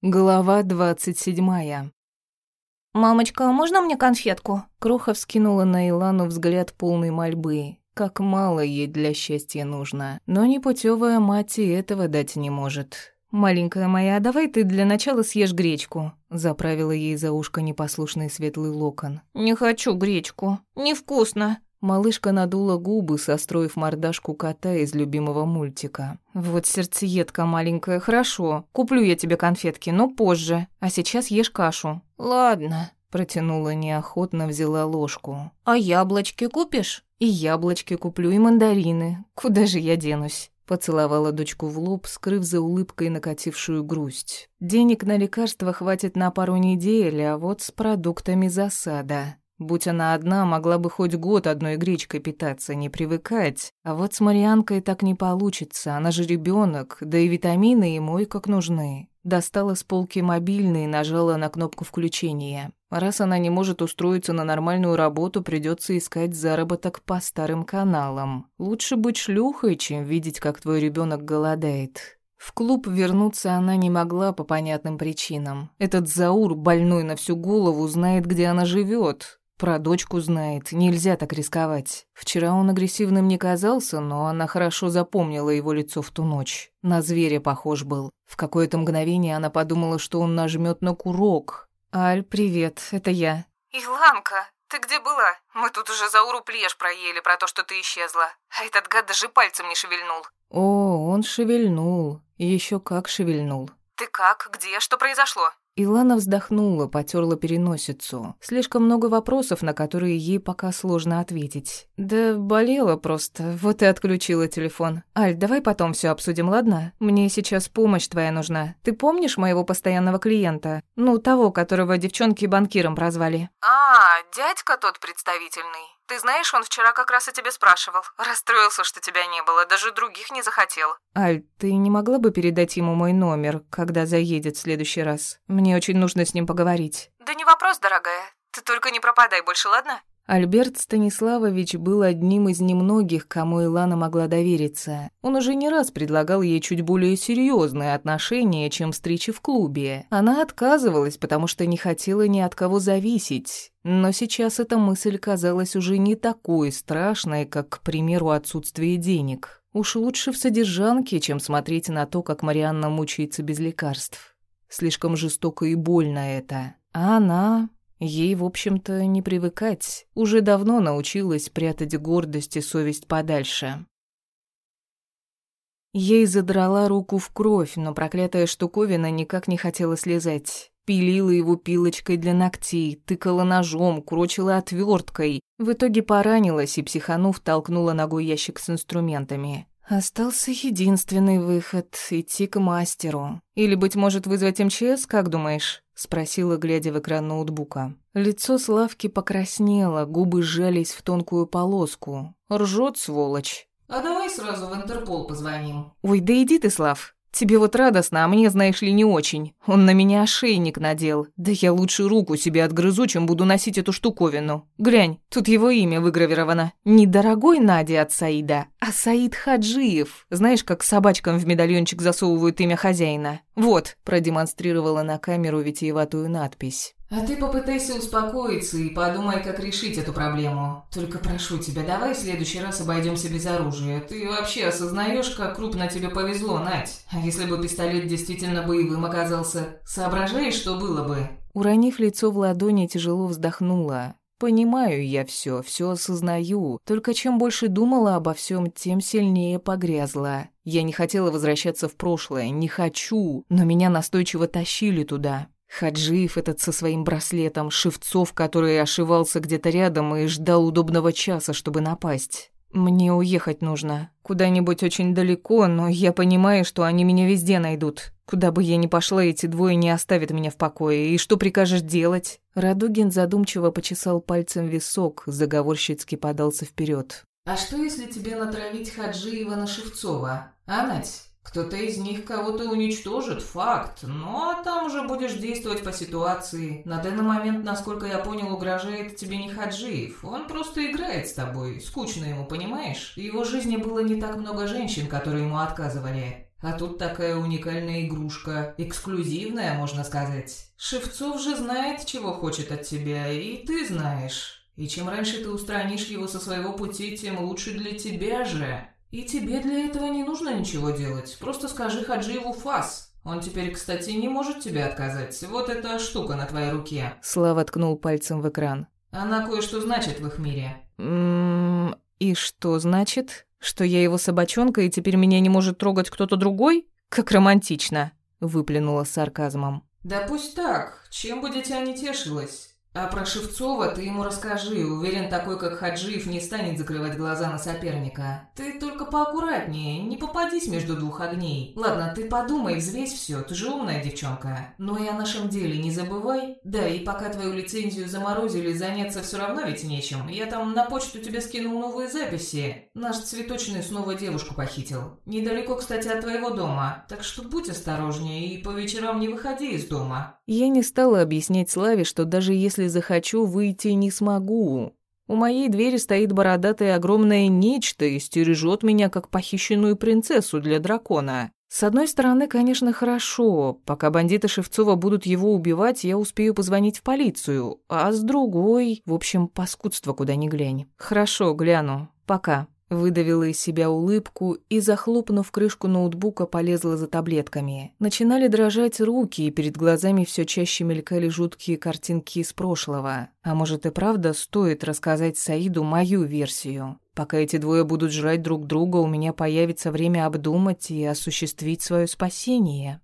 Глава двадцать седьмая. «Мамочка, можно мне конфетку?» Кроха вскинула на Илану взгляд полной мольбы. Как мало ей для счастья нужно. Но непутевая мать и этого дать не может. «Маленькая моя, давай ты для начала съешь гречку», — заправила ей за ушко непослушный светлый локон. «Не хочу гречку. Невкусно». Малышка надула губы, состроив мордашку кота из любимого мультика. «Вот сердцеедка маленькая, хорошо. Куплю я тебе конфетки, но позже. А сейчас ешь кашу». «Ладно», — протянула неохотно, взяла ложку. «А яблочки купишь?» «И яблочки куплю, и мандарины. Куда же я денусь?» Поцеловала дочку в лоб, скрыв за улыбкой накатившую грусть. «Денег на лекарства хватит на пару недель, а вот с продуктами засада». Будь она одна, могла бы хоть год одной гречкой питаться, не привыкать. А вот с Марианкой так не получится, она же ребенок, да и витамины ему и как нужны. Достала с полки мобильный и нажала на кнопку включения. Раз она не может устроиться на нормальную работу, придется искать заработок по старым каналам. Лучше быть шлюхой, чем видеть, как твой ребенок голодает. В клуб вернуться она не могла по понятным причинам. Этот Заур, больной на всю голову, знает, где она живет. Про дочку знает, нельзя так рисковать. Вчера он агрессивным не казался, но она хорошо запомнила его лицо в ту ночь. На зверя похож был. В какое-то мгновение она подумала, что он нажмет на курок. «Аль, привет, это я». «Иланка, ты где была? Мы тут уже Зауру плешь проели про то, что ты исчезла. А этот гад даже пальцем не шевельнул». «О, он шевельнул. Еще как шевельнул». «Ты как? Где? Что произошло?» Илана вздохнула, потерла переносицу. Слишком много вопросов, на которые ей пока сложно ответить. Да болела просто, вот и отключила телефон. Аль, давай потом все обсудим, ладно? Мне сейчас помощь твоя нужна. Ты помнишь моего постоянного клиента? Ну, того, которого девчонки банкиром прозвали. А, дядька тот представительный. Ты знаешь, он вчера как раз о тебе спрашивал. Расстроился, что тебя не было, даже других не захотел. Аль, ты не могла бы передать ему мой номер, когда заедет в следующий раз? Мне очень нужно с ним поговорить. Да не вопрос, дорогая. Ты только не пропадай больше, ладно? Альберт Станиславович был одним из немногих, кому Илана могла довериться. Он уже не раз предлагал ей чуть более серьезные отношения, чем встречи в клубе. Она отказывалась, потому что не хотела ни от кого зависеть. Но сейчас эта мысль казалась уже не такой страшной, как, к примеру, отсутствие денег. Уж лучше в содержанке, чем смотреть на то, как Марианна мучается без лекарств. Слишком жестоко и больно это. А она Ей, в общем-то, не привыкать. Уже давно научилась прятать гордость и совесть подальше. Ей задрала руку в кровь, но проклятая штуковина никак не хотела слезать. Пилила его пилочкой для ногтей, тыкала ножом, крочила отверткой. В итоге поранилась и, психанув, толкнула ногой ящик с инструментами. Остался единственный выход — идти к мастеру. Или, быть может, вызвать МЧС, как думаешь? Спросила, глядя в экран ноутбука. Лицо Славки покраснело, губы сжались в тонкую полоску. Ржет, сволочь. «А давай сразу в Интерпол позвоним». «Ой, да иди ты, Слав. Тебе вот радостно, а мне, знаешь ли, не очень. Он на меня ошейник надел. Да я лучше руку себе отгрызу, чем буду носить эту штуковину. Глянь, тут его имя выгравировано. Не дорогой Надя от Саида, а Саид Хаджиев. Знаешь, как собачкам в медальончик засовывают имя хозяина? Вот, продемонстрировала на камеру витиеватую надпись. А ты попытайся успокоиться и подумай, как решить эту проблему. Только прошу тебя, давай в следующий раз обойдемся без оружия. Ты вообще осознаешь, как крупно тебе повезло, Надь? А если бы пистолет действительно боевым оказался, соображаешь, что было бы? Уронив лицо в ладони, тяжело вздохнула. Понимаю я все, все осознаю. Только чем больше думала обо всем, тем сильнее погрязла. Я не хотела возвращаться в прошлое, не хочу, но меня настойчиво тащили туда. Хаджиев этот со своим браслетом, Шевцов, который ошивался где-то рядом и ждал удобного часа, чтобы напасть. Мне уехать нужно. Куда-нибудь очень далеко, но я понимаю, что они меня везде найдут. Куда бы я ни пошла, эти двое не оставят меня в покое. И что прикажешь делать? Радугин задумчиво почесал пальцем висок, заговорщицки подался вперед. А что, если тебе натравить Хаджиева на Шевцова? А, Надь? Кто-то из них кого-то уничтожит, факт. Ну, а там уже будешь действовать по ситуации. На данный момент, насколько я понял, угрожает тебе не Хаджиев. Он просто играет с тобой. Скучно ему, понимаешь? В его жизни было не так много женщин, которые ему отказывали. А тут такая уникальная игрушка, эксклюзивная, можно сказать. Шевцов же знает, чего хочет от тебя, и ты знаешь. И чем раньше ты устранишь его со своего пути, тем лучше для тебя же. И тебе для этого не нужно ничего делать. Просто скажи Хаджиеву фас. Он теперь, кстати, не может тебе отказать. Вот эта штука на твоей руке. Слава ткнул пальцем в экран. Она кое-что значит в их мире. Ммм, и что значит? Что я его собачонка, и теперь меня не может трогать кто-то другой? Как романтично, выплюнула с сарказмом. Да пусть так. Чем бы дитя не тешилось. А про Шевцова ты ему расскажи. Уверен, такой, как Хаджиев, не станет закрывать глаза на соперника. Ты только поаккуратнее, не попадись между двух огней. Ладно, ты подумай, взвесь все, ты же умная девчонка. Но и о нашем деле не забывай. Да, и пока твою лицензию заморозили, заняться все равно ведь нечем. Я там на почту тебе скинул новые записи. Наш цветочный снова девушку похитил. Недалеко, кстати, от твоего дома. Так что будь осторожнее и по вечерам не выходи из дома. Я не стала объяснять Славе, что даже захочу, выйти не смогу. У моей двери стоит бородатое огромное нечто и стережет меня, как похищенную принцессу для дракона. С одной стороны, конечно, хорошо. Пока бандиты Шевцова будут его убивать, я успею позвонить в полицию. А с другой... В общем, паскудство куда ни глянь. Хорошо, гляну. Пока. Выдавила из себя улыбку и, захлопнув крышку ноутбука, полезла за таблетками. Начинали дрожать руки, и перед глазами все чаще мелькали жуткие картинки из прошлого. А может и правда стоит рассказать Саиду мою версию? Пока эти двое будут жрать друг друга, у меня появится время обдумать и осуществить свое спасение.